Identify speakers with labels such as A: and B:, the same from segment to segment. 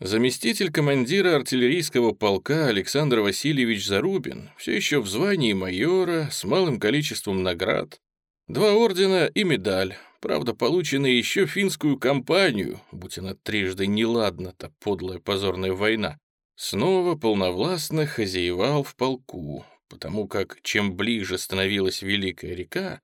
A: Заместитель командира артиллерийского полка Александр Васильевич Зарубин все еще в звании майора с малым количеством наград, два ордена и медаль, правда, полученные еще финскую кампанию, будь она трижды неладна-то, подлая позорная война, снова полновластно хозяевал в полку, потому как чем ближе становилась Великая река,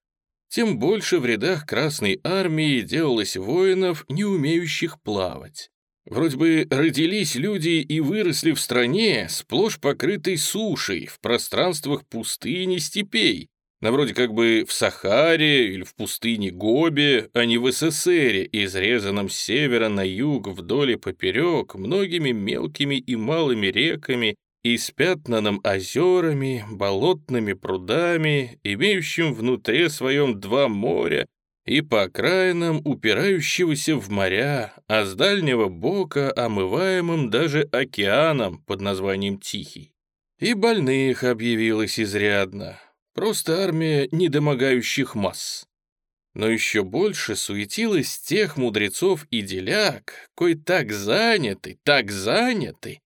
A: тем больше в рядах Красной Армии делалось воинов, не умеющих плавать. Вроде бы родились люди и выросли в стране, сплошь покрытой сушей, в пространствах пустыни степей, на вроде как бы в Сахаре или в пустыне Гоби, а не в СССР, изрезанном с севера на юг вдоль и поперек многими мелкими и малыми реками и спятнанным озерами, болотными прудами, имеющим внутри своем два моря и по окраинам упирающегося в моря, а с дальнего бока омываемым даже океаном под названием Тихий. И больных объявилось изрядно. Просто армия недомогающих масс. Но еще больше суетилось тех мудрецов и деляк, кой так заняты, так заняты,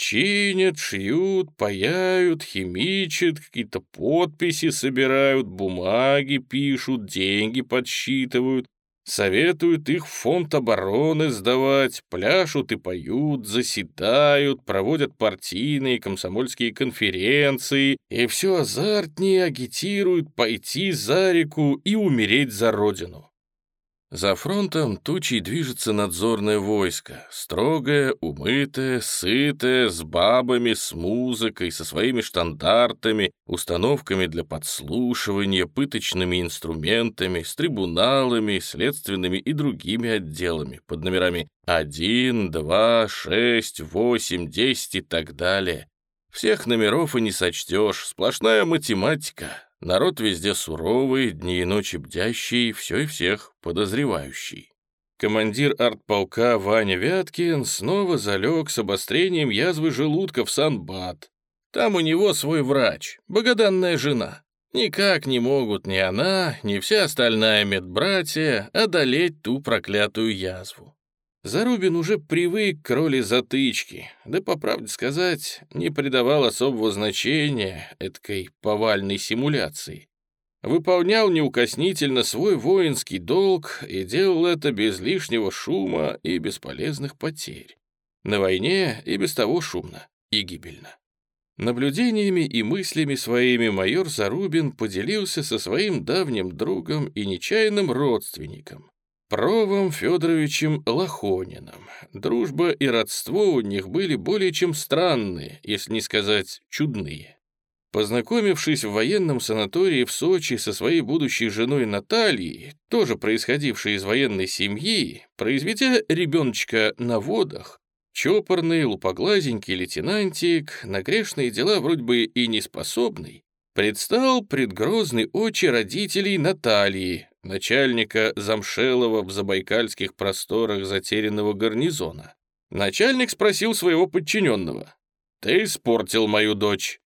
A: Чинят, шьют, паяют, химичат, какие-то подписи собирают, бумаги пишут, деньги подсчитывают, советуют их в фонд обороны сдавать, пляшут и поют, заседают, проводят партийные комсомольские конференции и все азартнее агитируют пойти за реку и умереть за родину. За фронтом тучей движется надзорное войско, строгое, умытое, сытое, с бабами, с музыкой, со своими штандартами, установками для подслушивания, пыточными инструментами, с трибуналами, следственными и другими отделами под номерами 1, 2, 6, 8, 10 и так далее. Всех номеров и не сочтешь, сплошная математика, Народ везде суровый, дни и ночи бдящий, все и всех подозревающий. Командир артполка Ваня Вяткин снова залег с обострением язвы желудка в Санбат. Там у него свой врач, богоданная жена. Никак не могут ни она, ни вся остальная медбратья одолеть ту проклятую язву. Зарубин уже привык к роли затычки, да, по правде сказать, не придавал особого значения этой повальной симуляции. Выполнял неукоснительно свой воинский долг и делал это без лишнего шума и бесполезных потерь. На войне и без того шумно и гибельно. Наблюдениями и мыслями своими майор Зарубин поделился со своим давним другом и нечаянным родственником, Провом Федоровичем Лохониным. Дружба и родство у них были более чем странные, если не сказать чудные. Познакомившись в военном санатории в Сочи со своей будущей женой Натальей, тоже происходившей из военной семьи, произведя ребеночка на водах, чопорный, лупоглазенький лейтенантик, на грешные дела вроде бы и неспособный, предстал пред грозной очи родителей Натальи, начальника замшелого в забайкальских просторах затерянного гарнизона. Начальник спросил своего подчиненного. «Ты испортил мою дочь».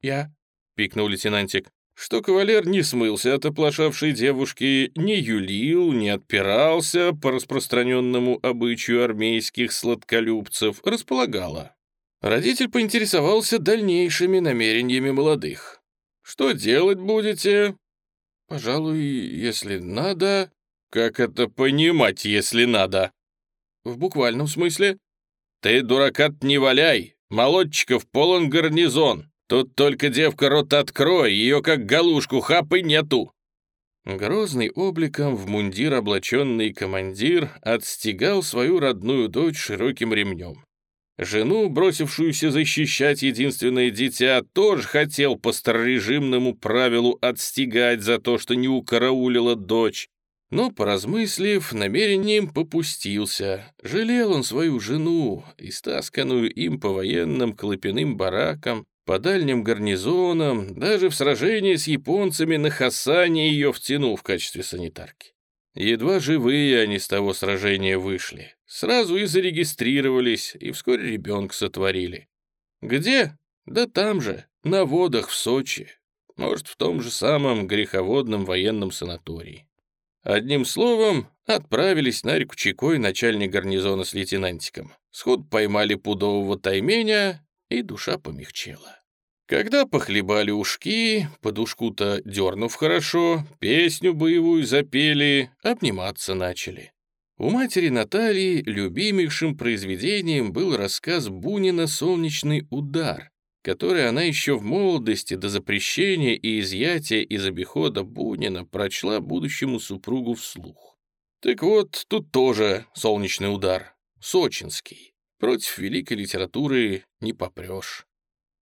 A: «Я», — пикнул лейтенантик, что кавалер не смылся от оплошавшей девушки, не юлил, не отпирался по распространенному обычаю армейских сладколюбцев, располагало. Родитель поинтересовался дальнейшими намерениями молодых. «Что делать будете?» «Пожалуй, если надо...» «Как это понимать, если надо?» «В буквальном смысле?» «Ты, дурака не валяй! Молодчиков полон гарнизон! Тут только девка рот открой, ее как галушку хапы нету!» Грозный обликом в мундир облаченный командир отстегал свою родную дочь широким ремнем. Жену, бросившуюся защищать единственное дитя, тоже хотел по старорежимному правилу отстегать за то, что не укараулила дочь. Но, поразмыслив, намерением попустился. Жалел он свою жену, истасканную им по военным клопяным баракам, по дальним гарнизонам, даже в сражении с японцами на Хасане ее втянул в качестве санитарки. Едва живые они с того сражения вышли. Сразу и зарегистрировались, и вскоре ребенка сотворили. Где? Да там же, на водах в Сочи. Может, в том же самом греховодном военном санатории. Одним словом, отправились на реку Чекой начальник гарнизона с лейтенантиком. Сход поймали пудового тайменя, и душа помягчела. Когда похлебали ушки, подушку-то дернув хорошо, песню боевую запели, обниматься начали. У матери Натальи любимейшим произведением был рассказ Бунина «Солнечный удар», который она еще в молодости до запрещения и изъятия из обихода Бунина прочла будущему супругу вслух. Так вот, тут тоже солнечный удар, сочинский. Против великой литературы не попрешь.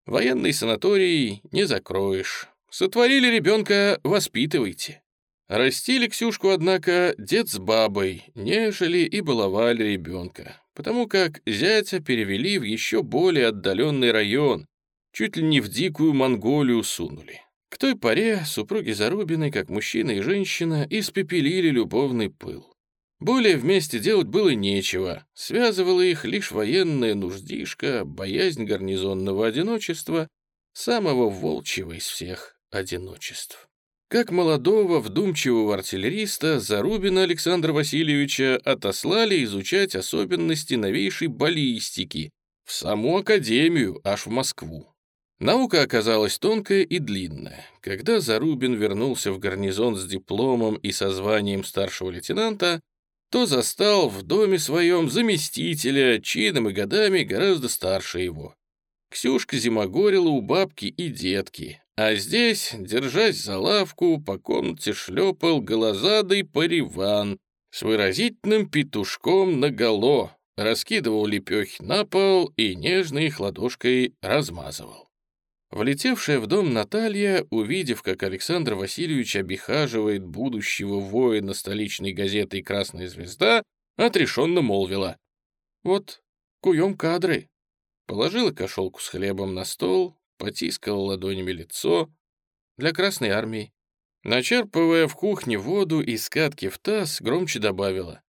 A: Военный санаторий не закроешь. Сотворили ребенка, воспитывайте. Растили Ксюшку, однако, дед с бабой, нежели и баловали ребенка, потому как зятя перевели в еще более отдаленный район, чуть ли не в дикую Монголию сунули. К той поре супруги Зарубины, как мужчина и женщина, испепелили любовный пыл. Более вместе делать было нечего, связывала их лишь военная нуждишка, боязнь гарнизонного одиночества, самого волчьего из всех одиночеств. Как молодого, вдумчивого артиллериста Зарубина Александра Васильевича отослали изучать особенности новейшей баллистики в саму академию, аж в Москву. Наука оказалась тонкая и длинная. Когда Зарубин вернулся в гарнизон с дипломом и со званием старшего лейтенанта, то застал в доме своем заместителя, чином и годами гораздо старше его. Ксюшка зимогорила у бабки и детки, а здесь, держась за лавку, по комнате шлепал голозадый париван с выразительным петушком наголо, раскидывал лепехи на пол и нежно их ладошкой размазывал. Влетевшая в дом Наталья, увидев, как Александр Васильевич обихаживает будущего воина столичной газеты «Красная звезда», отрешенно молвила. «Вот, куем кадры». Положила кошелку с хлебом на стол, потискала ладонями лицо. Для Красной армии. Начерпывая в кухне воду из катки в таз, громче добавила.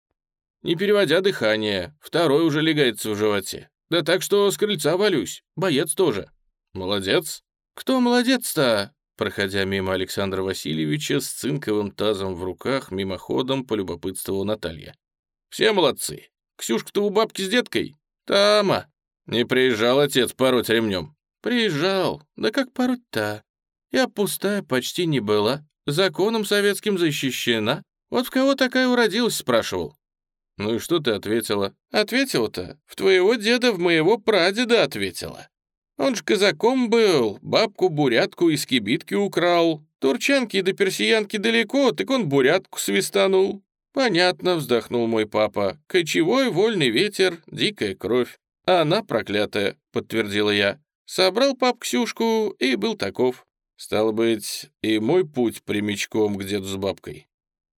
A: Не переводя дыхание, второй уже легается в животе. Да так что с крыльца валюсь, боец тоже. «Молодец». «Кто молодец-то?» Проходя мимо Александра Васильевича с цинковым тазом в руках, мимоходом полюбопытствовала Наталья. «Все молодцы. Ксюшка-то у бабки с деткой?» «Тама». «Не приезжал отец пороть ремнем?» «Приезжал. Да как пороть-то? Я пустая почти не была. Законом советским защищена. Вот в кого такая уродилась?» — спрашивал. «Ну и что ты ответила?» «Ответила-то? В твоего деда, в моего прадеда ответила. Он ж казаком был, бабку-бурятку из кибитки украл. Турчанки до персиянки далеко, так он бурятку свистанул. Понятно, вздохнул мой папа. Кочевой вольный ветер, дикая кровь. А она проклятая, подтвердила я. Собрал пап Ксюшку и был таков. Стало быть, и мой путь прямичком к деду с бабкой.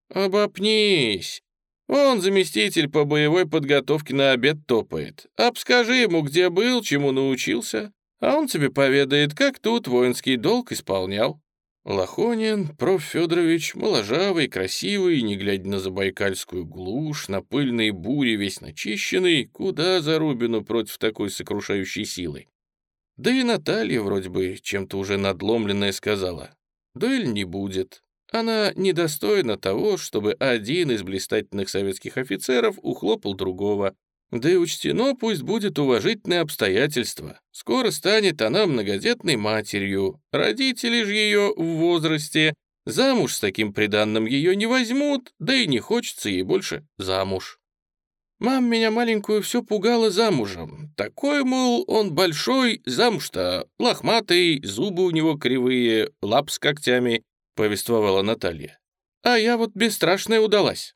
A: Обопнись. Он заместитель по боевой подготовке на обед топает. Обскажи ему, где был, чему научился а он тебе поведает, как тут воинский долг исполнял». Лохонин, проф. Федорович, моложавый, красивый, не глядя на забайкальскую глушь, на пыльные бури весь начищенный, куда за Рубину против такой сокрушающей силы. Да и Наталья вроде бы чем-то уже надломленная сказала. Дуэль не будет. Она недостойна того, чтобы один из блистательных советских офицеров ухлопал другого, да и учтено пусть будет уважительное обстоятельство. Скоро станет она многодетной матерью, родители же ее в возрасте, замуж с таким приданным ее не возьмут, да и не хочется ей больше замуж. Мам меня маленькую все пугала замужем. Такой, мол, он большой, замуж-то лохматый, зубы у него кривые, лап с когтями, повествовала Наталья. А я вот бесстрашная удалась.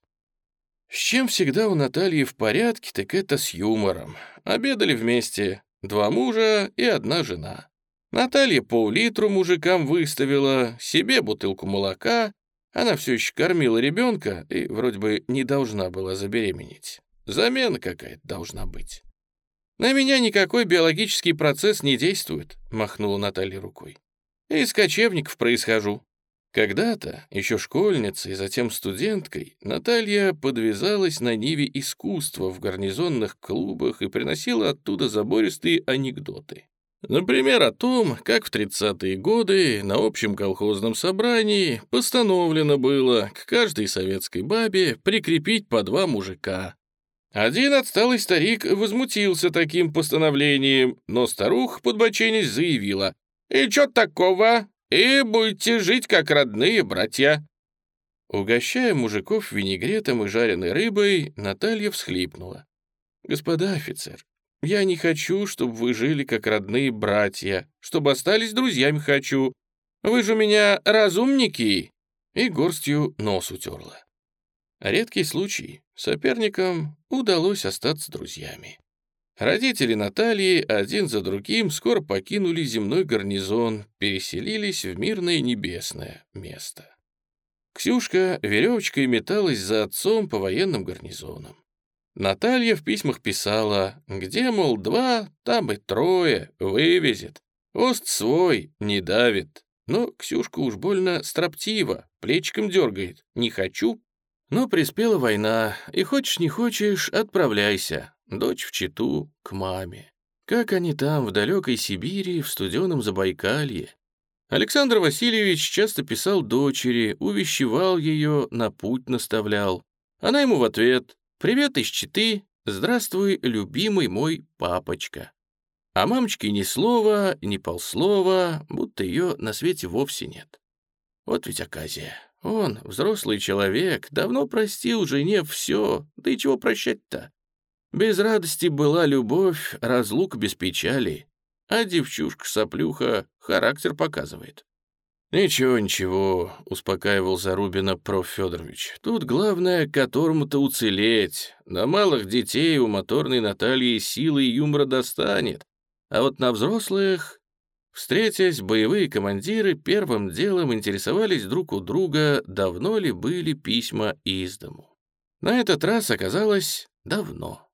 A: С чем всегда у Натальи в порядке, так это с юмором. Обедали вместе, два мужа и одна жена. Наталья пол-литру мужикам выставила, себе бутылку молока. Она все еще кормила ребенка и вроде бы не должна была забеременеть. Замена какая-то должна быть. «На меня никакой биологический процесс не действует», — махнула Наталья рукой. «Из кочевников происхожу. Когда-то, еще школьницей, затем студенткой, Наталья подвязалась на ниве искусства в гарнизонных клубах и приносила оттуда забористые анекдоты. Например, о том, как в 30-е годы на общем колхозном собрании постановлено было к каждой советской бабе прикрепить по два мужика. Один отсталый старик возмутился таким постановлением, но старуха, подбоченясь, заявила, «И чё такого? И будете жить как родные братья». Угощая мужиков винегретом и жареной рыбой, Наталья всхлипнула. «Господа офицер, я не хочу, чтобы вы жили как родные братья, чтобы остались друзьями хочу. Вы же у меня разумники!» И горстью нос утерла. Редкий случай. Соперникам удалось остаться друзьями. Родители Натальи один за другим скоро покинули земной гарнизон, переселились в мирное небесное место. Ксюшка веревочкой металась за отцом по военным гарнизонам. Наталья в письмах писала, где, мол, два, там и трое, вывезет. Ост свой, не давит. Но Ксюшка уж больно строптива, плечиком дергает. Не хочу. Но приспела война, и хочешь не хочешь, отправляйся. Дочь в Читу, к маме. Как они там, в далекой Сибири, в студеном Забайкалье. Александр Васильевич часто писал дочери, увещевал ее, на путь наставлял. Она ему в ответ «Привет из Читы, здравствуй, любимый мой папочка». А мамочке ни слова, ни полслова, будто ее на свете вовсе нет. Вот ведь оказия. Он, взрослый человек, давно простил жене все, да и чего прощать-то? Без радости была любовь, разлук без печали, а девчушка-соплюха характер показывает. «Ничего, ничего», — успокаивал Зарубина проф. Федорович. «Тут главное которому-то уцелеть. На малых детей у моторной Натальи силы и юмора достанет. А вот на взрослых...» Встретясь, боевые командиры первым делом интересовались друг у друга, давно ли были письма из дому. На этот раз оказалось давно.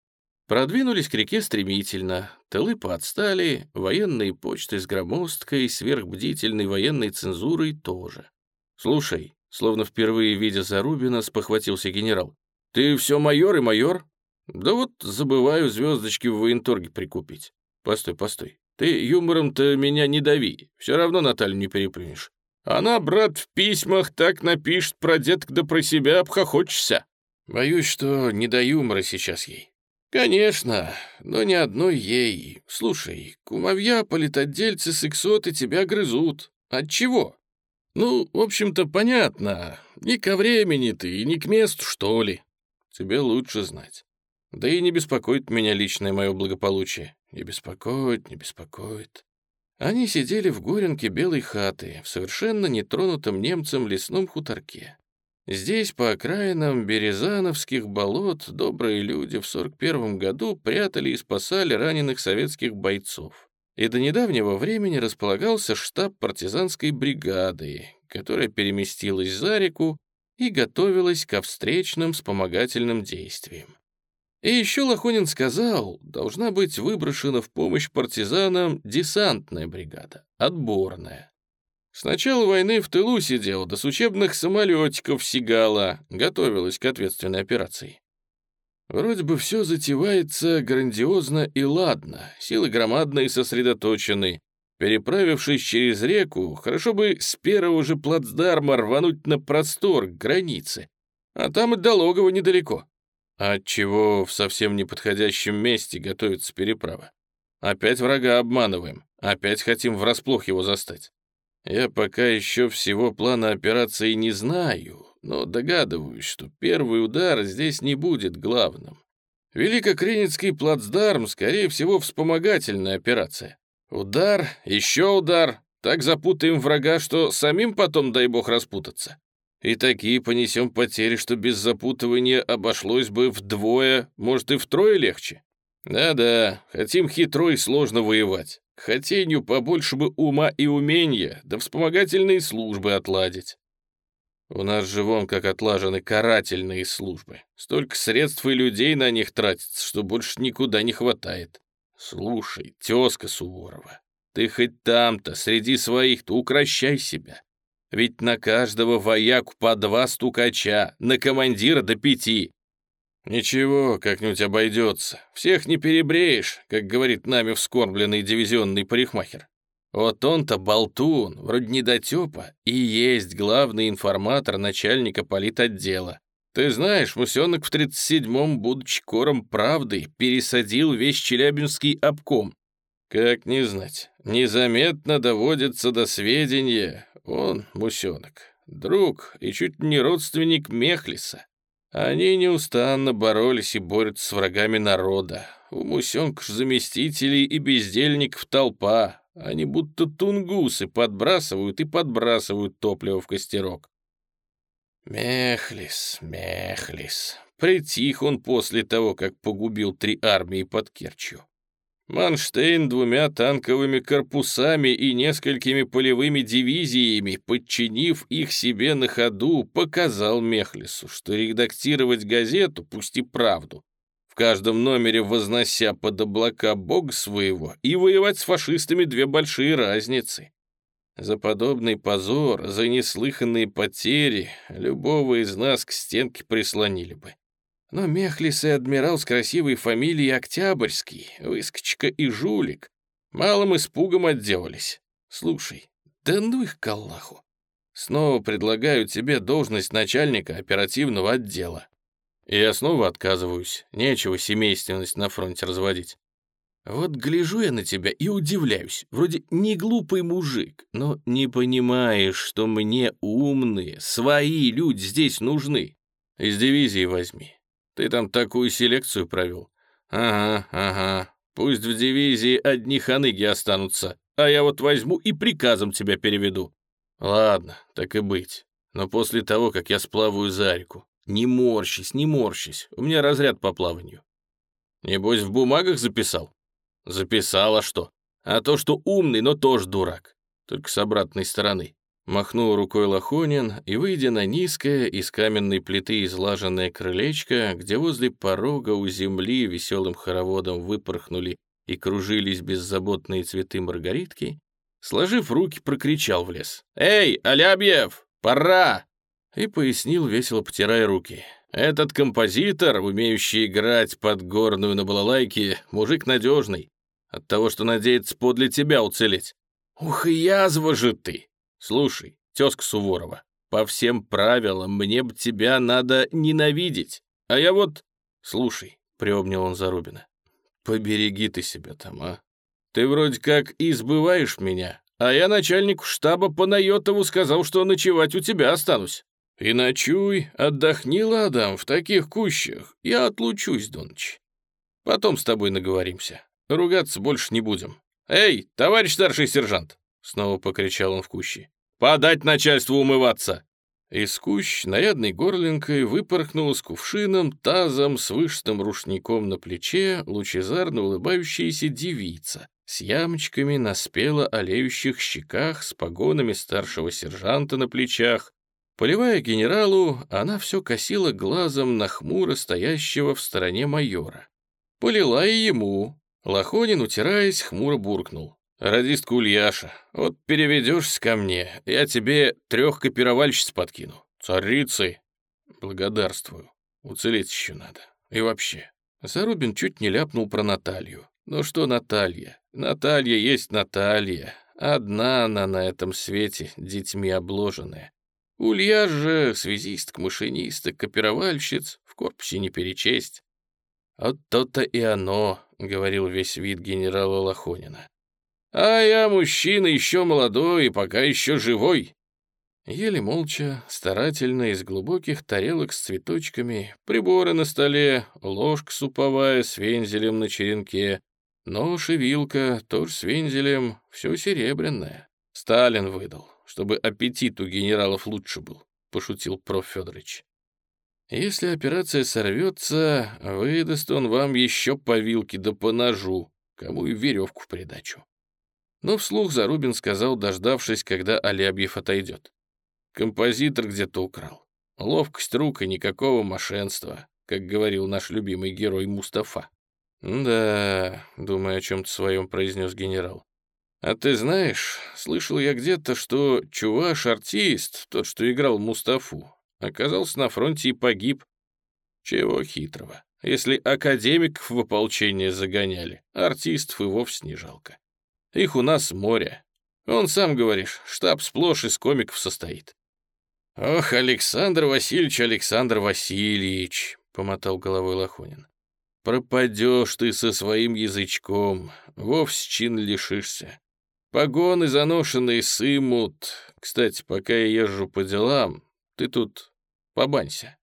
A: Продвинулись к реке стремительно, тылы подстали, военные почты с громоздкой, сверхбдительной военной цензурой тоже. «Слушай», словно впервые видя Зарубина, спохватился генерал, «ты все майор и майор?» «Да вот забываю звездочки в военторге прикупить». «Постой, постой, ты юмором-то меня не дави, все равно Наталью не переплюнешь. Она, брат, в письмах так напишет про деток да про себя обхохочешься. Боюсь, что не до юмора сейчас ей. «Конечно, но ни одной ей. Слушай, кумовья, политотдельцы, сексоты тебя грызут. От чего? Ну, в общем-то, понятно. Ни ко времени ты, ни к месту, что ли. Тебе лучше знать. Да и не беспокоит меня личное мое благополучие. Не беспокоит, не беспокоит». Они сидели в горенке белой хаты, в совершенно нетронутом немцем лесном хуторке. Здесь, по окраинам Березановских болот, добрые люди в 41 году прятали и спасали раненых советских бойцов. И до недавнего времени располагался штаб партизанской бригады, которая переместилась за реку и готовилась ко встречным вспомогательным действиям. И еще Лохонин сказал, должна быть выброшена в помощь партизанам десантная бригада, отборная. С начала войны в тылу сидел, до с учебных самолетиков сигала, готовилась к ответственной операции. Вроде бы все затевается грандиозно и ладно, силы громадные сосредоточены. Переправившись через реку, хорошо бы с первого же плацдарма рвануть на простор, к границе. А там и до логова недалеко. Отчего в совсем неподходящем месте готовится переправа? Опять врага обманываем, опять хотим врасплох его застать. Я пока еще всего плана операции не знаю, но догадываюсь, что первый удар здесь не будет главным. Великокринецкий плацдарм, скорее всего, вспомогательная операция. Удар, еще удар, так запутаем врага, что самим потом, дай бог, распутаться. И такие понесем потери, что без запутывания обошлось бы вдвое, может и втрое легче. Да-да, хотим хитро и сложно воевать. К хотению побольше бы ума и умения, да вспомогательные службы отладить. У нас же вон как отлажены карательные службы. Столько средств и людей на них тратится, что больше никуда не хватает. Слушай, тезка Суворова, ты хоть там-то, среди своих-то, укращай себя. Ведь на каждого вояку по два стукача, на командира до пяти. «Ничего, как-нибудь обойдется. Всех не перебреешь, как говорит нами вскормленный дивизионный парикмахер. Вот он-то болтун, вроде недотепа, и есть главный информатор начальника политотдела. Ты знаешь, Мусенок в 37-м, будучи кором правды, пересадил весь Челябинский обком. Как не знать, незаметно доводится до сведения. Он, Мусенок, друг и чуть не родственник Мехлиса. Они неустанно боролись и борются с врагами народа. У Мусенка заместителей и бездельников толпа. Они будто тунгусы подбрасывают и подбрасывают топливо в костерок. Мехлис, Мехлис. Притих он после того, как погубил три армии под Керчью. Манштейн двумя танковыми корпусами и несколькими полевыми дивизиями, подчинив их себе на ходу, показал Мехлису, что редактировать газету, пусть и правду, в каждом номере вознося под облака бога своего, и воевать с фашистами две большие разницы. За подобный позор, за неслыханные потери любого из нас к стенке прислонили бы. Но Мехлис и адмирал с красивой фамилией Октябрьский, выскочка и жулик, малым испугом отделались. Слушай, да ну их к Аллаху. Снова предлагаю тебе должность начальника оперативного отдела. И я снова отказываюсь. Нечего семейственность на фронте разводить. Вот гляжу я на тебя и удивляюсь. Вроде не глупый мужик, но не понимаешь, что мне умные, свои люди здесь нужны. Из дивизии возьми. Ты там такую селекцию провел. Ага, ага. Пусть в дивизии одни ханыги останутся, а я вот возьму и приказом тебя переведу. Ладно, так и быть. Но после того, как я сплаваю за реку, не морщись, не морщись, у меня разряд по плаванию. Небось, в бумагах записал? Записала что? А то, что умный, но тоже дурак. Только с обратной стороны. Махнул рукой Лохонин и, выйдя на низкое, из каменной плиты излаженное крылечко, где возле порога у земли веселым хороводом выпорхнули и кружились беззаботные цветы маргаритки, сложив руки, прокричал в лес. «Эй, Алябьев, пора!» И пояснил, весело потирая руки. «Этот композитор, умеющий играть под горную на балалайке, мужик надежный от того, что надеется подле тебя уцелеть. Ух, язва же ты! Слушай, тезка Суворова, по всем правилам мне б тебя надо ненавидеть, а я вот... Слушай, — приобнял он Зарубина, — побереги ты себя там, а? Ты вроде как избываешь меня, а я начальнику штаба по Найотову сказал, что ночевать у тебя останусь. И ночуй, отдохни, ладом, в таких кущах. Я отлучусь, Доныч. Потом с тобой наговоримся. Ругаться больше не будем. «Эй, товарищ старший сержант!» Снова покричал он в куще. «Подать начальству умываться!» Из кущ нарядной горлинкой выпорхнула с кувшином, тазом, с вышитым рушником на плече лучезарно улыбающаяся девица с ямочками на спело олеющих щеках, с погонами старшего сержанта на плечах. Поливая генералу, она все косила глазом на хмуро стоящего в стороне майора. Полила и ему, Лохонин, утираясь, хмуро буркнул. «Радистка Ульяша, вот переведешься ко мне, я тебе трех копировальщиц подкину. Царицы!» «Благодарствую. Уцелеть еще надо. И вообще». Зарубин чуть не ляпнул про Наталью. «Ну что Наталья? Наталья есть Наталья. Одна она на этом свете, детьми обложенная. Улья же связистка, машинистка, копировальщиц, в корпусе не перечесть. Вот то-то и оно, — говорил весь вид генерала Лохонина. «А я мужчина еще молодой и пока еще живой». Еле молча, старательно из глубоких тарелок с цветочками, приборы на столе, ложка суповая с вензелем на черенке, нож и вилка тоже с вензелем, все серебряное. Сталин выдал, чтобы аппетит у генералов лучше был, пошутил проф. Федорович. Если операция сорвется, выдаст он вам еще по вилке да по ножу, кому и веревку в придачу. Но вслух Зарубин сказал, дождавшись, когда Алябьев отойдет. Композитор где-то украл. Ловкость рук и никакого мошенства, как говорил наш любимый герой Мустафа. «Да», — думая о чем-то своем, произнес генерал. «А ты знаешь, слышал я где-то, что чуваш-артист, тот, что играл Мустафу, Оказался на фронте и погиб. Чего хитрого? Если академиков в ополчение загоняли, артистов и вовсе не жалко. Их у нас море. Он сам, говоришь, штаб сплошь из комиков состоит. «Ох, Александр Васильевич, Александр Васильевич!» — помотал головой Лохонин. «Пропадешь ты со своим язычком, вовсе чин лишишься. Погоны заношенные сымут. Кстати, пока я езжу по делам, ты тут побанься.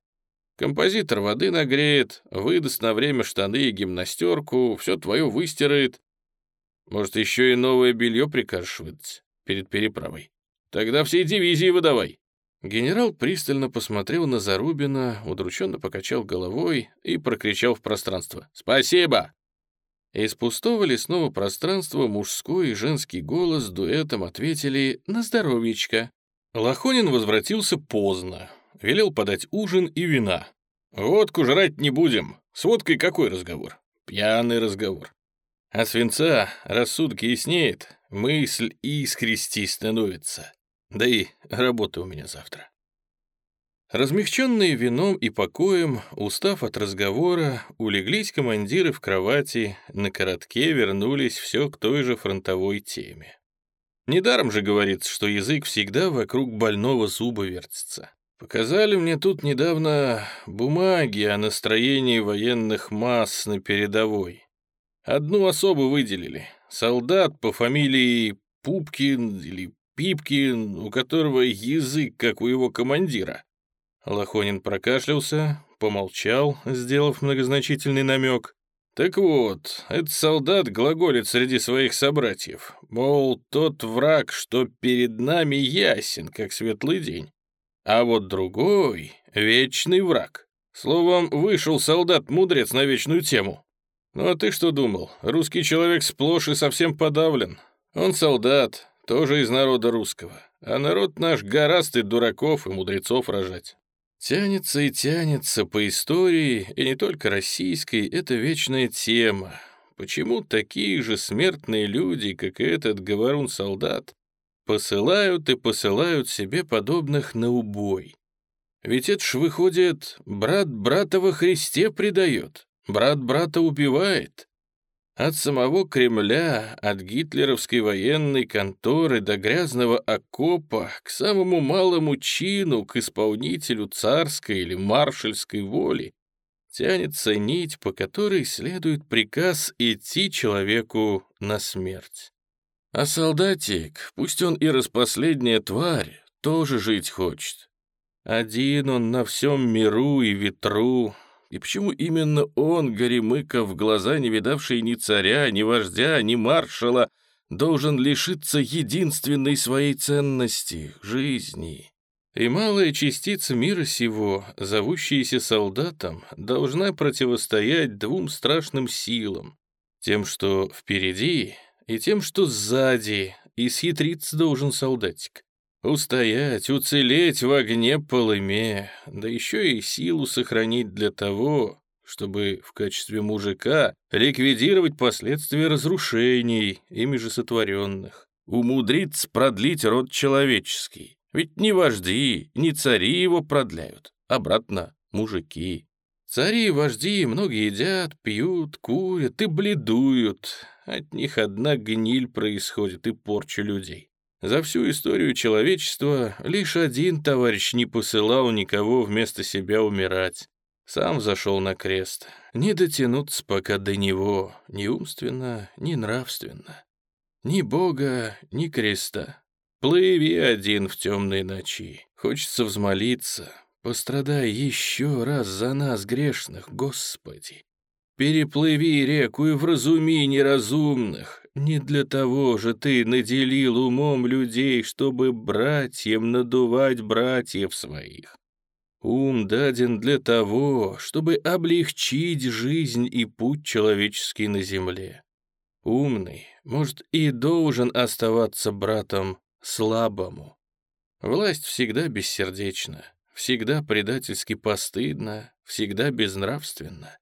A: Композитор воды нагреет, выдаст на время штаны и гимнастерку, все твое выстирает. Может, еще и новое белье прикажешь выдать перед переправой? Тогда всей дивизии выдавай. Генерал пристально посмотрел на Зарубина, удрученно покачал головой и прокричал в пространство. «Спасибо!» Из пустого лесного пространства мужской и женский голос дуэтом ответили «На здоровьечко». Лохонин возвратился поздно велел подать ужин и вина. «Водку жрать не будем. С водкой какой разговор? Пьяный разговор. А свинца рассудок яснеет, мысль искрести становится. Да и работа у меня завтра». Размягченные вином и покоем, устав от разговора, улеглись командиры в кровати, на коротке вернулись все к той же фронтовой теме. Недаром же говорится, что язык всегда вокруг больного зуба вертится. Показали мне тут недавно бумаги о настроении военных масс на передовой. Одну особу выделили. Солдат по фамилии Пупкин или Пипкин, у которого язык, как у его командира. Лохонин прокашлялся, помолчал, сделав многозначительный намек. Так вот, этот солдат глаголит среди своих собратьев, мол, тот враг, что перед нами ясен, как светлый день. А вот другой — вечный враг. Словом, вышел солдат-мудрец на вечную тему. Ну а ты что думал? Русский человек сплошь и совсем подавлен. Он солдат, тоже из народа русского. А народ наш гораст и дураков, и мудрецов рожать. Тянется и тянется по истории, и не только российской, это вечная тема. Почему такие же смертные люди, как и этот говорун-солдат, посылают и посылают себе подобных на убой. Ведь это ж выходит, брат брата во Христе предает, брат брата убивает. От самого Кремля, от гитлеровской военной конторы до грязного окопа к самому малому чину, к исполнителю царской или маршальской воли, тянется нить, по которой следует приказ идти человеку на смерть. А солдатик, пусть он и распоследняя тварь, тоже жить хочет. Один он на всем миру и ветру. И почему именно он, Горемыков, в глаза не видавший ни царя, ни вождя, ни маршала, должен лишиться единственной своей ценности — жизни? И малая частица мира сего, зовущаяся солдатом, должна противостоять двум страшным силам. Тем, что впереди, и тем, что сзади, и схитриться должен солдатик. Устоять, уцелеть в огне полыме, да еще и силу сохранить для того, чтобы в качестве мужика ликвидировать последствия разрушений, ими же сотворенных, умудриться продлить род человеческий. Ведь ни вожди, ни цари его продляют, обратно мужики. Цари и вожди много едят, пьют, курят и бледуют, от них одна гниль происходит и порча людей. За всю историю человечества лишь один товарищ не посылал никого вместо себя умирать. Сам зашел на крест. Не дотянуться пока до него, ни умственно, ни нравственно. Ни Бога, ни креста. Плыви один в темной ночи. Хочется взмолиться. Пострадай еще раз за нас, грешных, Господи. Переплыви реку и вразуми неразумных. Не для того же ты наделил умом людей, чтобы братьям надувать братьев своих. Ум даден для того, чтобы облегчить жизнь и путь человеческий на земле. Умный, может, и должен оставаться братом слабому. Власть всегда бессердечна, всегда предательски постыдна, всегда безнравственна.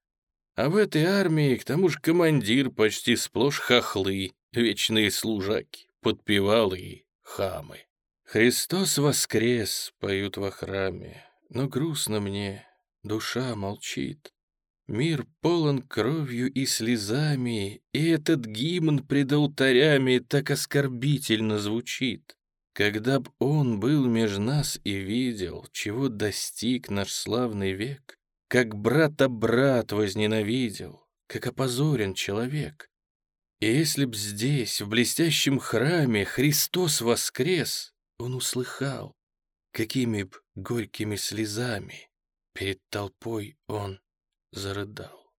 A: А в этой армии, к тому же, командир почти сплошь хохлы, вечные служаки, подпевалые хамы. «Христос воскрес!» — поют во храме. Но грустно мне, душа молчит. Мир полон кровью и слезами, и этот гимн пред алтарями так оскорбительно звучит. Когда б он был меж нас и видел, чего достиг наш славный век, как брата брат возненавидел, как опозорен человек. И если б здесь, в блестящем храме, Христос воскрес, он услыхал, какими б горькими слезами перед толпой он зарыдал.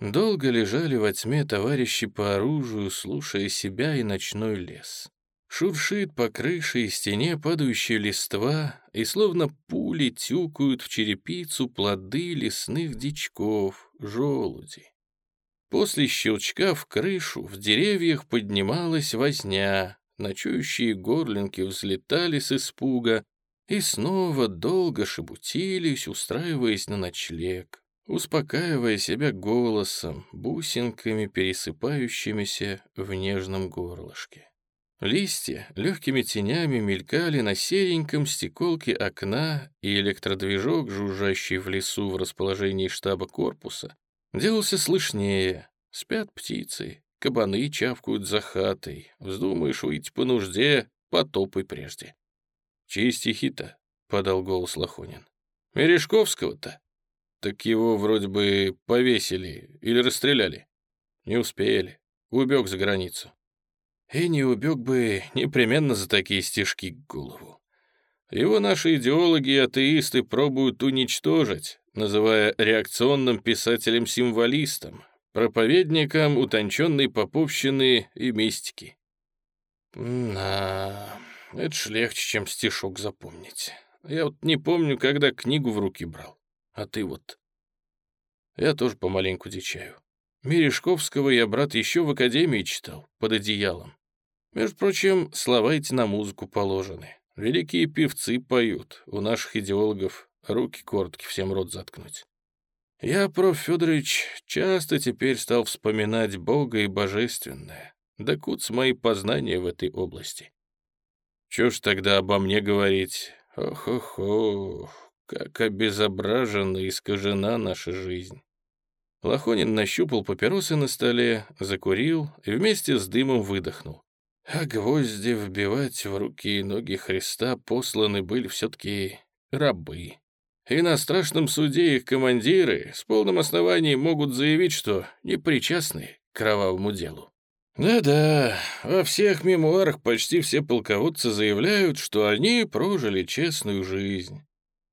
A: Долго лежали во тьме товарищи по оружию, слушая себя и ночной лес. Шуршит по крыше и стене падающая листва, и словно пули тюкают в черепицу плоды лесных дичков, желуди. После щелчка в крышу в деревьях поднималась возня, ночующие горлинки взлетали с испуга и снова долго шебутились, устраиваясь на ночлег, успокаивая себя голосом, бусинками, пересыпающимися в нежном горлышке. Листья легкими тенями мелькали на сереньком стеколке окна, и электродвижок, жужжащий в лесу в расположении штаба корпуса, делался слышнее. Спят птицы, кабаны чавкают за хатой. Вздумаешь выйти по нужде, потопай прежде. «Чьи стихи-то?» — подал голос Лохонин. «Мережковского-то?» «Так его вроде бы повесили или расстреляли?» «Не успели. Убег за границу». И не убег бы непременно за такие стишки к голову. Его наши идеологи и атеисты пробуют уничтожить, называя реакционным писателем-символистом, проповедником утонченной поповщины и мистики. Да, это ж легче, чем стишок запомнить. Я вот не помню, когда книгу в руки брал. А ты вот... Я тоже помаленьку дичаю. Мережковского я, брат, еще в академии читал, под одеялом. Между прочим, слова эти на музыку положены. Великие певцы поют, у наших идеологов руки коротки всем рот заткнуть. Я, проф. Федорович, часто теперь стал вспоминать Бога и Божественное. Да куц мои познания в этой области. Чё ж тогда обо мне говорить? Ох-ох-ох, как обезображена и искажена наша жизнь. Лохонин нащупал папиросы на столе, закурил и вместе с дымом выдохнул. А гвозди вбивать в руки и ноги Христа посланы были все-таки рабы. И на страшном суде их командиры с полным основанием могут заявить, что не причастны к кровавому делу. Да-да, во всех мемуарах почти все полководцы заявляют, что они прожили честную жизнь.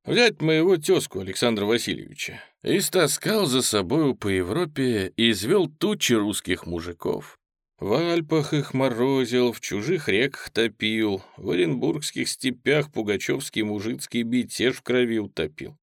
A: Взять моего тезку Александра Васильевича. Истаскал за собою по Европе и извел тучи русских мужиков. В Альпах их морозил, в чужих реках топил, в оренбургских степях пугачевский мужицкий битеж в крови утопил.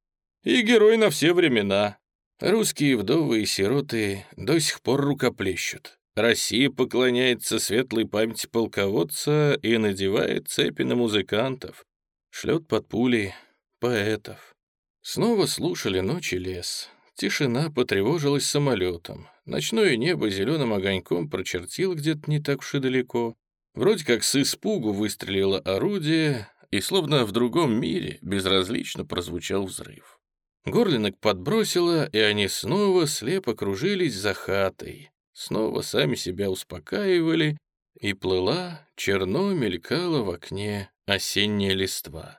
A: И герой на все времена. Русские вдовы и сироты до сих пор рукоплещут. Россия поклоняется светлой памяти полководца и надевает цепи на музыкантов, шлет под пули поэтов. Снова слушали ночи лес. Тишина потревожилась самолетом. Ночное небо зеленым огоньком прочертил где-то не так уж и далеко. Вроде как с испугу выстрелило орудие, и словно в другом мире безразлично прозвучал взрыв. Горлинок подбросило, и они снова слепо кружились за хатой, снова сами себя успокаивали, и плыла, черно мелькала в окне осенняя листва.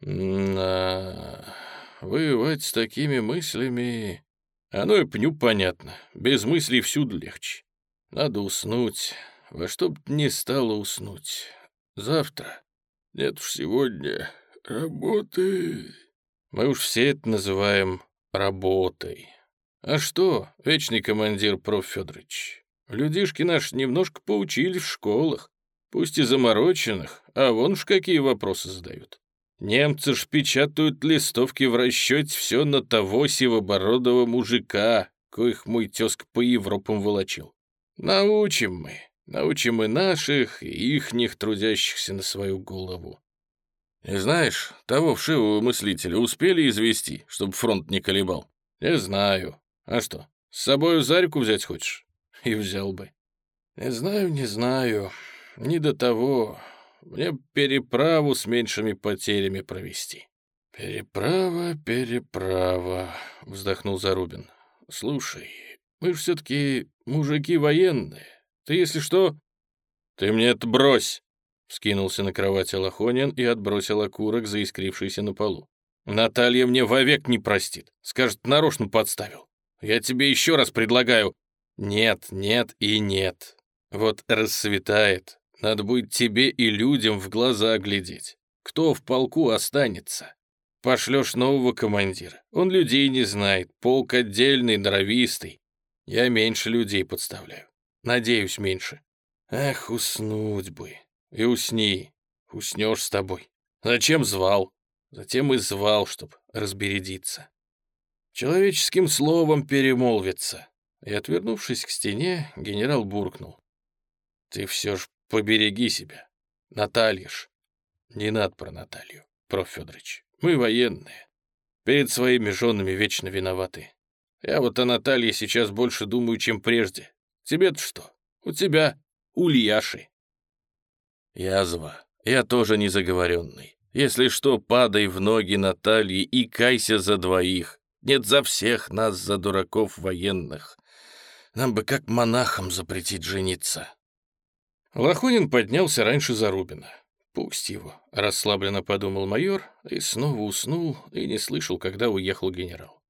A: На воевать с такими мыслями... Оно и пню понятно, без мыслей всюду легче. Надо уснуть, во что бы ни стало уснуть. Завтра. Нет уж сегодня. Работы. Мы уж все это называем работой. А что, вечный командир проф. Федорович, людишки наши немножко поучили в школах, пусть и замороченных, а вон уж какие вопросы задают. Немцы ж печатают листовки в расчете все на того сивобородого мужика, коих мой тезка по Европам волочил. Научим мы, научим и наших, и ихних трудящихся на свою голову. И знаешь, того вшивого мыслителя успели извести, чтобы фронт не колебал? Не знаю. А что, с собою Зарьку взять хочешь? И взял бы. Не знаю, не знаю. Не до того. Мне переправу с меньшими потерями провести. «Переправа, переправа», — вздохнул Зарубин. «Слушай, мы ж все-таки мужики военные. Ты, если что...» «Ты мне это брось!» — вскинулся на кровати Лохонин и отбросил окурок, заискрившийся на полу. «Наталья мне вовек не простит. Скажет, нарочно подставил. Я тебе еще раз предлагаю...» «Нет, нет и нет. Вот рассветает. Надо будет тебе и людям в глаза глядеть. Кто в полку останется?» Пошлешь нового командира. Он людей не знает, полк отдельный, норовистый. Я меньше людей подставляю. Надеюсь, меньше. Эх, уснуть бы. И усни. Уснешь с тобой. Зачем звал? Затем и звал, чтоб разбередиться. Человеческим словом перемолвиться. И, отвернувшись к стене, генерал буркнул. Ты все ж побереги себя. Наталья ж. Не надо про Наталью, проф. Федорович. Мы военные. Перед своими женами вечно виноваты. Я вот о Наталье сейчас больше думаю, чем прежде. Тебе-то что? У тебя Ульяши. Язва. Я тоже не заговоренный. Если что, падай в ноги Натальи и кайся за двоих. Нет, за всех нас, за дураков военных. Нам бы как монахам запретить жениться. Лохонин поднялся раньше Зарубина. «Пусть его», — расслабленно подумал майор, и снова уснул, и не слышал, когда уехал генерал.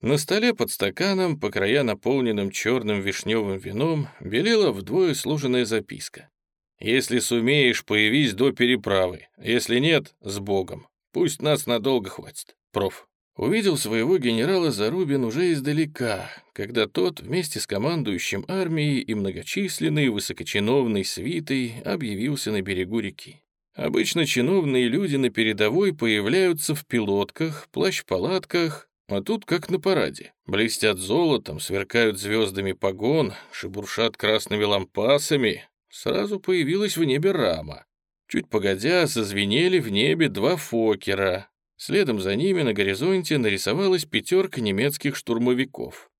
A: На столе под стаканом, по края наполненным черным вишневым вином, белела вдвое сложенная записка. «Если сумеешь, появись до переправы. Если нет, с Богом. Пусть нас надолго хватит. Проф». Увидел своего генерала Зарубин уже издалека, когда тот вместе с командующим армией и многочисленной высокочиновной свитой объявился на берегу реки. Обычно чиновные люди на передовой появляются в пилотках, плащ-палатках, а тут как на параде. Блестят золотом, сверкают звездами погон, шебуршат красными лампасами. Сразу появилась в небе рама. Чуть погодя, зазвенели в небе два фокера. Следом за ними на горизонте нарисовалась пятерка немецких штурмовиков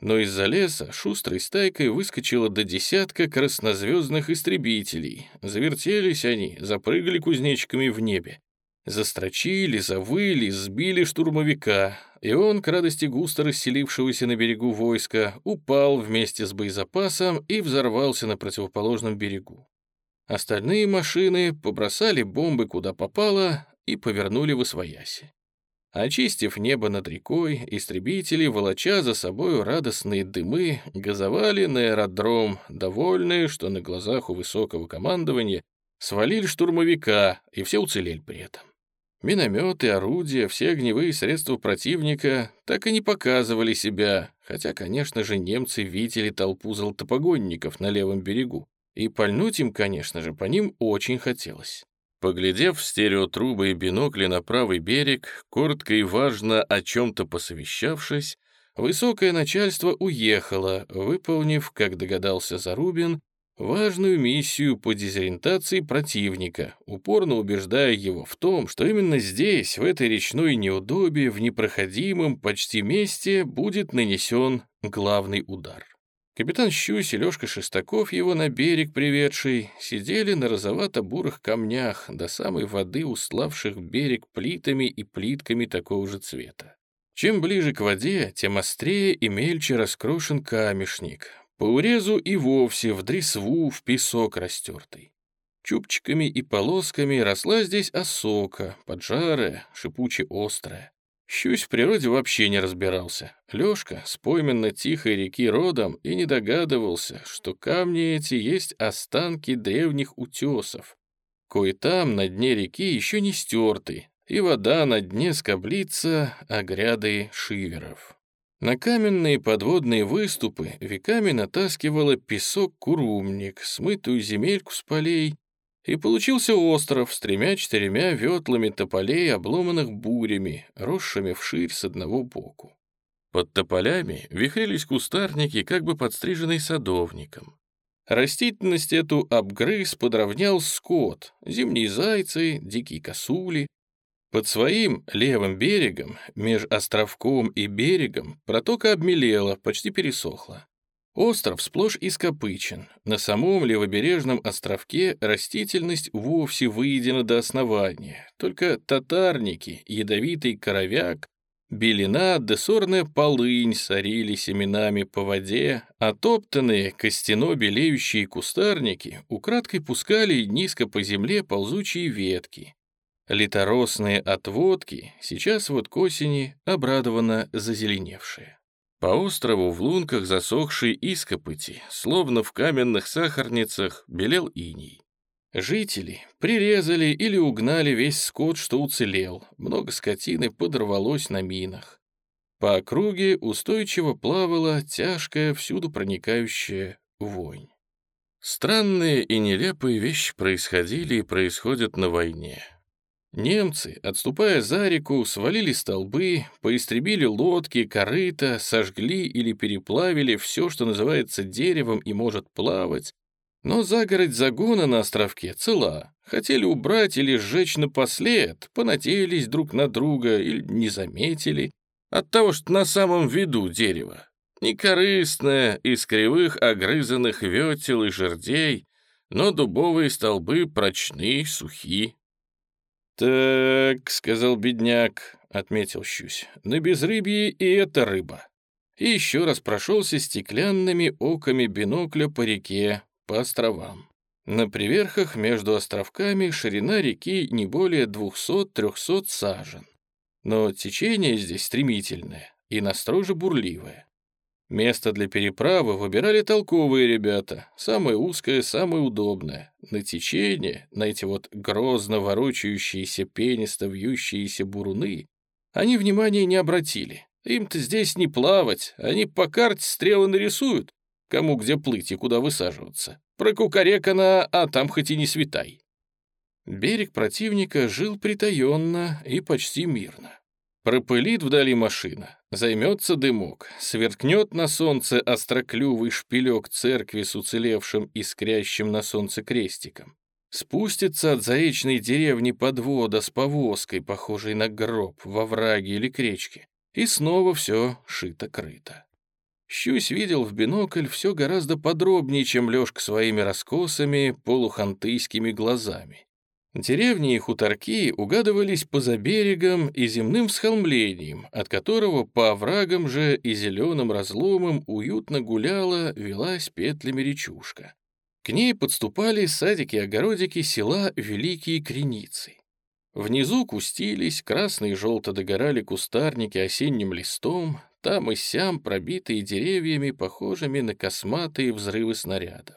A: но из-за леса шустрой стайкой выскочило до десятка краснозвездных истребителей. Завертелись они, запрыгали кузнечиками в небе. Застрочили, завыли, сбили штурмовика, и он, к радости густо расселившегося на берегу войска, упал вместе с боезапасом и взорвался на противоположном берегу. Остальные машины побросали бомбы куда попало и повернули в освояси. Очистив небо над рекой, истребители, волоча за собою радостные дымы, газовали на аэродром, довольные, что на глазах у высокого командования свалили штурмовика, и все уцелели при этом. Минометы, орудия, все огневые средства противника так и не показывали себя, хотя, конечно же, немцы видели толпу золотопогонников на левом берегу, и пальнуть им, конечно же, по ним очень хотелось. Поглядев в стереотрубы и бинокли на правый берег, коротко и важно о чем-то посовещавшись, высокое начальство уехало, выполнив, как догадался Зарубин, важную миссию по дезориентации противника, упорно убеждая его в том, что именно здесь, в этой речной неудобе, в непроходимом почти месте, будет нанесен главный удар. Капитан Щусь и Лёшка Шестаков, его на берег приведший, сидели на розовато-бурых камнях до самой воды, уславших берег плитами и плитками такого же цвета. Чем ближе к воде, тем острее и мельче раскрошен камешник. По урезу и вовсе в дресву, в песок растертый. Чубчиками и полосками росла здесь осока, поджарая, шипуче-острая. Щусь в природе вообще не разбирался. Лёшка с пойменно-тихой реки родом и не догадывался, что камни эти есть останки древних утесов. Кое там на дне реки еще не стертый, и вода на дне скоблится огряды шиверов. На каменные подводные выступы веками натаскивала песок-курумник, смытую земельку с полей и получился остров с тремя-четырьмя ветлами тополей, обломанных бурями, росшими вширь с одного боку. Под тополями вихрились кустарники, как бы подстриженные садовником. Растительность эту обгрыз подровнял скот, зимние зайцы, дикие косули. Под своим левым берегом, меж островком и берегом, протока обмелела, почти пересохла. Остров сплошь ископычен. На самом левобережном островке растительность вовсе выедена до основания. Только татарники, ядовитый коровяк, белина да сорная полынь сорили семенами по воде, а топтанные костяно белеющие кустарники украдкой пускали низко по земле ползучие ветки. Литоросные отводки сейчас вот к осени обрадованно зазеленевшие. По острову в лунках засохшей ископыти, словно в каменных сахарницах, белел иней. Жители прирезали или угнали весь скот, что уцелел, много скотины подорвалось на минах. По округе устойчиво плавала тяжкая, всюду проникающая вонь. Странные и нелепые вещи происходили и происходят на войне. Немцы, отступая за реку, свалили столбы, поистребили лодки, корыта, сожгли или переплавили все, что называется деревом и может плавать. Но загородь загона на островке цела. Хотели убрать или сжечь напослед, понадеялись друг на друга или не заметили. От того, что на самом виду дерево. Некорыстное, из кривых огрызанных ветел и жердей, но дубовые столбы прочны, сухи, «Так», — сказал бедняк, — отметил Щусь, — «на безрыбье и это рыба». И еще раз прошелся стеклянными оками бинокля по реке, по островам. На приверхах между островками ширина реки не более 200-300 сажен. Но течение здесь стремительное и настроже бурливое. Место для переправы выбирали толковые ребята, самое узкое, самое удобное. На течение, на эти вот грозно ворочающиеся, пенисто вьющиеся буруны, они внимания не обратили. Им-то здесь не плавать, они по карте стрелы нарисуют, кому где плыть и куда высаживаться. Про кукарекана, а там хоть и не светай. Берег противника жил притаенно и почти мирно. Пропылит вдали машина, займется дымок, сверкнет на солнце остроклювый шпилек церкви с уцелевшим искрящим на солнце крестиком. Спустится от заречной деревни подвода с повозкой, похожей на гроб, во враге или к речке, и снова все шито-крыто. Щусь видел в бинокль все гораздо подробнее, чем Лёшка своими раскосами, полухантыйскими глазами. Деревни и хуторки угадывались поза берегом и земным всхолмлением, от которого по оврагам же и зеленым разломам уютно гуляла, велась петлями речушка. К ней подступали садики-огородики села Великие Креницы. Внизу кустились, красные и желто догорали кустарники осенним листом, там и сям пробитые деревьями, похожими на косматые взрывы снарядов.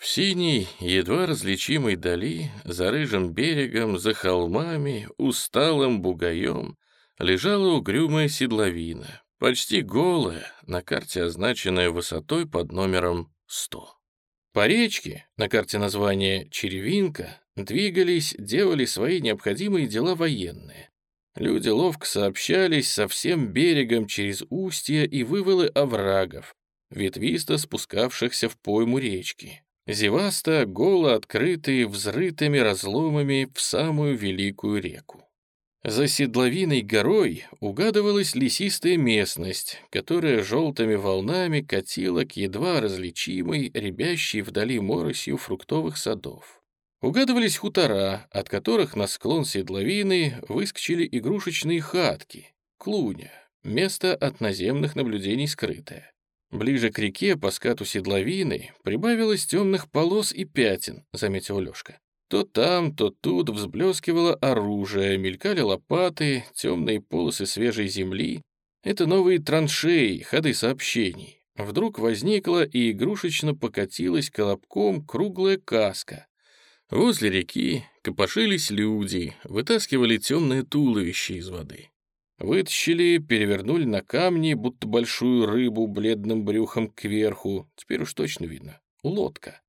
A: В синей, едва различимой дали, за рыжим берегом, за холмами, усталым бугаем, лежала угрюмая седловина, почти голая, на карте означенная высотой под номером 100. По речке, на карте название «Черевинка», двигались, делали свои необходимые дела военные. Люди ловко сообщались со всем берегом через устья и вывалы оврагов, ветвисто спускавшихся в пойму речки, Зеваста, голо открытые, взрытыми разломами в самую великую реку. За седловиной горой угадывалась лесистая местность, которая желтыми волнами катила к едва различимой, рябящей вдали моросью фруктовых садов. Угадывались хутора, от которых на склон седловины выскочили игрушечные хатки, клуня, место от наземных наблюдений скрытое. Ближе к реке по скату седловины прибавилось темных полос и пятен, заметил Лёшка. То там, то тут взблескивало оружие, мелькали лопаты, темные полосы свежей земли. Это новые траншеи, ходы сообщений. Вдруг возникла и игрушечно покатилась колобком круглая каска. Возле реки копошились люди, вытаскивали темное туловище из воды. Вытащили, перевернули на камни, будто большую рыбу бледным брюхом кверху. Теперь уж точно видно. Лодка.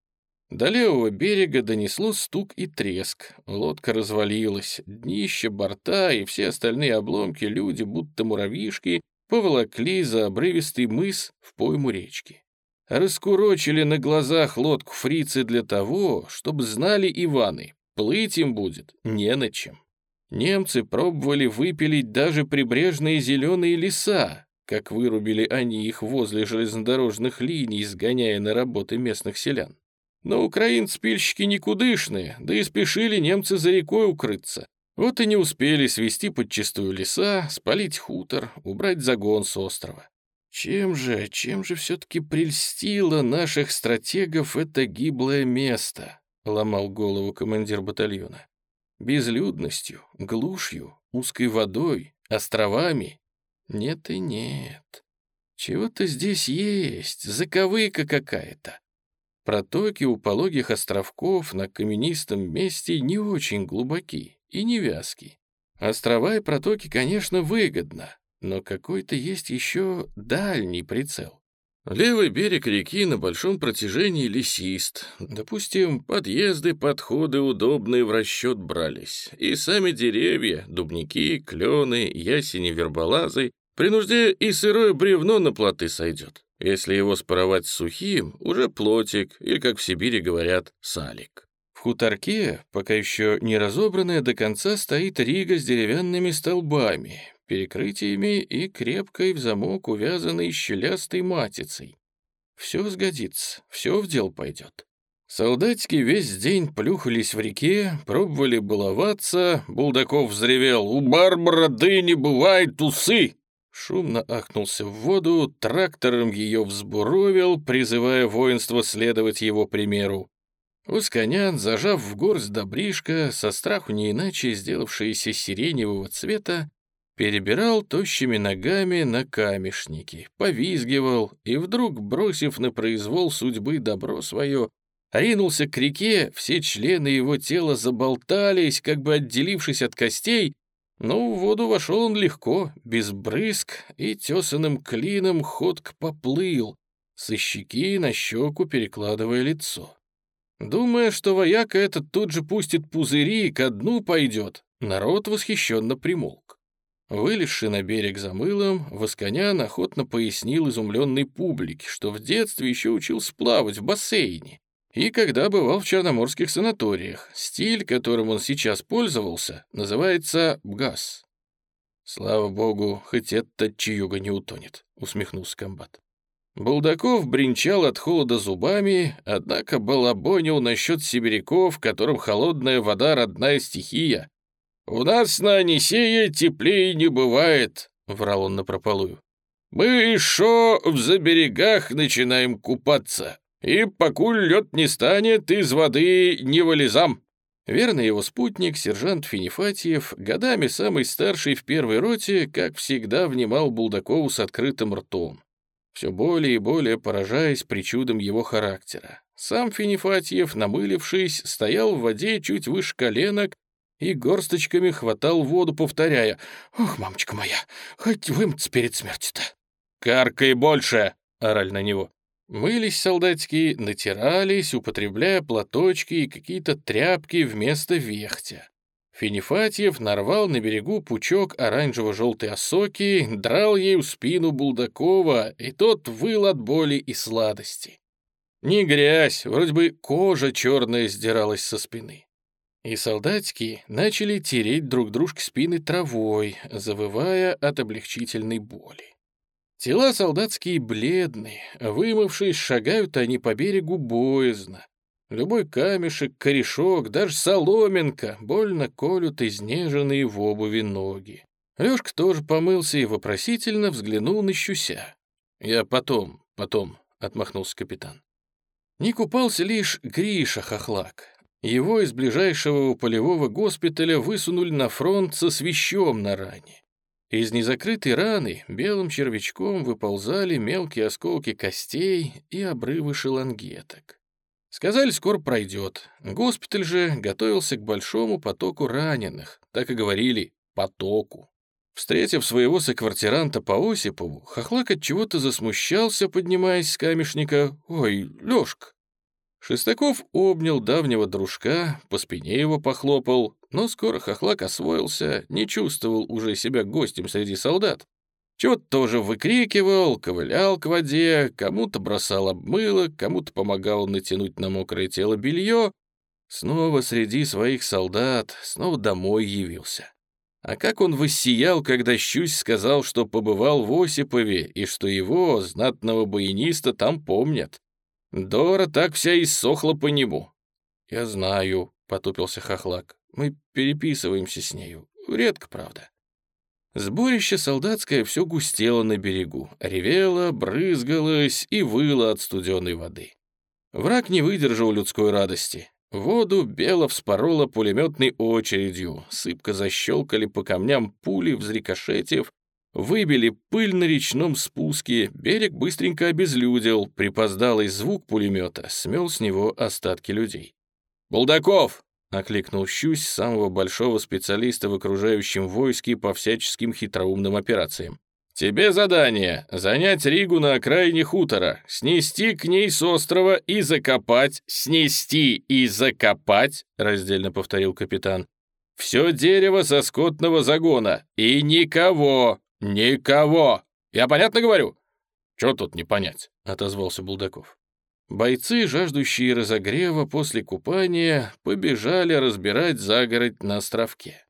A: До левого берега донесло стук и треск. Лодка развалилась. Днище, борта и все остальные обломки люди, будто муравьишки, поволокли за обрывистый мыс в пойму речки. Раскурочили на глазах лодку фрицы для того, чтобы знали Иваны, плыть им будет не на чем. Немцы пробовали выпилить даже прибрежные зеленые леса, как вырубили они их возле железнодорожных линий, сгоняя на работы местных селян. Но украинцы-пильщики никудышные, да и спешили немцы за рекой укрыться. Вот и не успели свести подчистую леса, спалить хутор, убрать загон с острова. Чем же, чем же все-таки прельстило наших стратегов это гиблое место? Ломал голову командир батальона. Безлюдностью, глушью, узкой водой, островами? Нет и нет. Чего-то здесь есть, заковыка какая-то. Протоки у пологих островков на каменистом месте не очень глубоки и не вязки. Острова и протоки, конечно, выгодно, но какой-то есть еще дальний прицел. Левый берег реки на большом протяжении лесист. Допустим, подъезды, подходы удобные в расчет брались. И сами деревья, дубники, клены, ясени, верболазы, при нужде и сырое бревно на плоты сойдет. Если его спаровать сухим, уже плотик, или, как в Сибири говорят, салик. В хуторке, пока еще не разобранная до конца, стоит рига с деревянными столбами, перекрытиями и крепкой в замок увязанной щелястой матицей. Все сгодится, все в дел пойдет. Солдатики весь день плюхались в реке, пробовали баловаться. Булдаков взревел «У Барбара не бывает усы!» Шумно ахнулся в воду, трактором ее взбуровил, призывая воинство следовать его примеру. Усконян, зажав в горсть добришка, со страху не иначе сделавшиеся сиреневого цвета, перебирал тощими ногами на камешники, повизгивал и вдруг, бросив на произвол судьбы добро свое, ринулся к реке, все члены его тела заболтались, как бы отделившись от костей, но в воду вошел он легко, без брызг, и тесаным клином ходк поплыл, со щеки на щеку перекладывая лицо. Думая, что вояка этот тут же пустит пузыри и ко дну пойдет, народ восхищенно примолк. Вылезший на берег за мылом, Восконян охотно пояснил изумленной публике, что в детстве еще учился плавать в бассейне, и когда бывал в черноморских санаториях. Стиль, которым он сейчас пользовался, называется бгас. «Слава богу, хоть этот чаюга не утонет», — усмехнулся комбат. Булдаков бренчал от холода зубами, однако балабонил насчет сибиряков, которым холодная вода — родная стихия. «У нас на Анисее теплее не бывает», — врал он напропалую. «Мы еще в заберегах начинаем купаться, и покуль лед не станет, из воды не вылезам». Верный его спутник, сержант Финифатьев, годами самый старший в первой роте, как всегда внимал Булдакову с открытым ртом, все более и более поражаясь причудам его характера. Сам Финифатьев, намылившись, стоял в воде чуть выше коленок и горсточками хватал воду, повторяя «Ох, мамочка моя, хоть вымыться перед смертью-то!» «Каркай больше!» — ораль на него. Мылись солдатики, натирались, употребляя платочки и какие-то тряпки вместо вехтя. Финифатьев нарвал на берегу пучок оранжево-желтой осоки, драл ею спину Булдакова, и тот выл от боли и сладости. Не грязь, вроде бы кожа черная сдиралась со спины. И солдатики начали тереть друг дружке спины травой, завывая от облегчительной боли. Тела солдатские бледные, вымывшись, шагают они по берегу боязно. Любой камешек, корешок, даже соломинка больно колют изнеженные в обуви ноги. Лёшка тоже помылся и вопросительно взглянул на Щуся. «Я потом, потом», — отмахнулся капитан. Не купался лишь Гриша Хохлак. Его из ближайшего полевого госпиталя высунули на фронт со свищом на ране. Из незакрытой раны белым червячком выползали мелкие осколки костей и обрывы шелангеток. Сказали, скоро пройдет. Госпиталь же готовился к большому потоку раненых, так и говорили «потоку». Встретив своего соквартиранта по Осипову, Хохлак от чего-то засмущался, поднимаясь с камешника. «Ой, Лёшка, Шестаков обнял давнего дружка, по спине его похлопал, но скоро хохлак освоился, не чувствовал уже себя гостем среди солдат. Чего-то тоже выкрикивал, ковылял к воде, кому-то бросал обмылок, кому-то помогал натянуть на мокрое тело белье. Снова среди своих солдат, снова домой явился. А как он воссиял, когда Щусь сказал, что побывал в Осипове и что его, знатного баяниста, там помнят. Дора так вся иссохла по нему. «Я знаю», — потупился Хохлак. «Мы переписываемся с нею. Редко, правда». Сборище солдатское все густело на берегу, ревело, брызгалось и выло от студеной воды. Враг не выдержал людской радости. Воду бело вспорола пулеметной очередью, сыпко защелкали по камням пули, взрикошетив, выбили пыль на речном спуске, берег быстренько обезлюдил, припоздалый звук пулемета смел с него остатки людей. «Булдаков!» — окликнул Щусь, самого большого специалиста в окружающем войске по всяческим хитроумным операциям. «Тебе задание — занять Ригу на окраине хутора, снести к ней с острова и закопать, снести и закопать», — раздельно повторил капитан, «все дерево со скотного загона, и никого, никого! Я понятно говорю?» «Чё тут не понять?» — отозвался Булдаков. Бойцы, жаждущие разогрева после купания, побежали разбирать загородь на островке.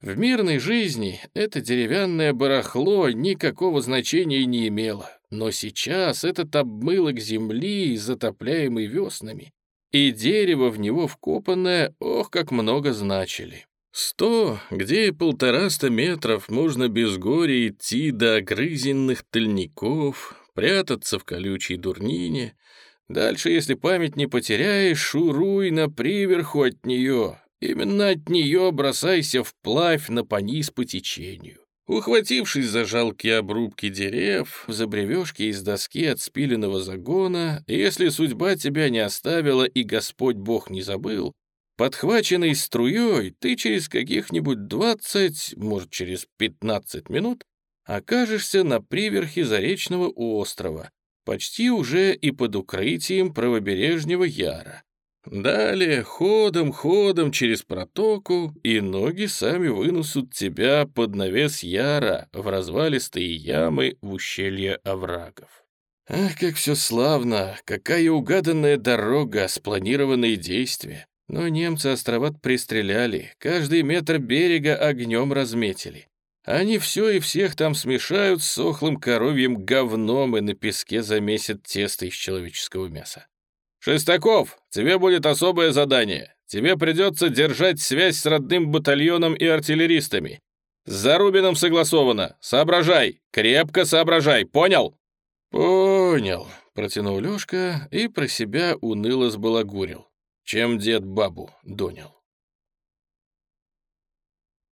A: В мирной жизни это деревянное барахло никакого значения не имело, но сейчас этот обмылок земли, затопляемый веснами, и дерево в него вкопанное, ох, как много значили. Сто, где и полтораста метров можно без горя идти до огрызенных тыльников, прятаться в колючей дурнине — Дальше, если память не потеряешь, шуруй на приверху от нее. Именно от нее бросайся вплавь на пониз по течению. Ухватившись за жалкие обрубки дерев, за бревешки из доски от спиленного загона, если судьба тебя не оставила и Господь Бог не забыл, подхваченный струей, ты через каких-нибудь двадцать, может, через пятнадцать минут окажешься на приверхе Заречного острова, почти уже и под укрытием правобережнего яра. Далее ходом-ходом через протоку, и ноги сами вынесут тебя под навес яра в развалистые ямы в ущелье оврагов. Ах, как все славно, какая угаданная дорога, спланированные действия. Но немцы островат пристреляли, каждый метр берега огнем разметили. Они все и всех там смешают с сохлым коровьим говном и на песке замесят тесто из человеческого мяса. «Шестаков, тебе будет особое задание. Тебе придется держать связь с родным батальоном и артиллеристами. С Зарубиным согласовано. Соображай, крепко соображай, понял?» «Понял», — протянул Лёшка и про себя уныло сбалагурил. «Чем дед бабу донял?»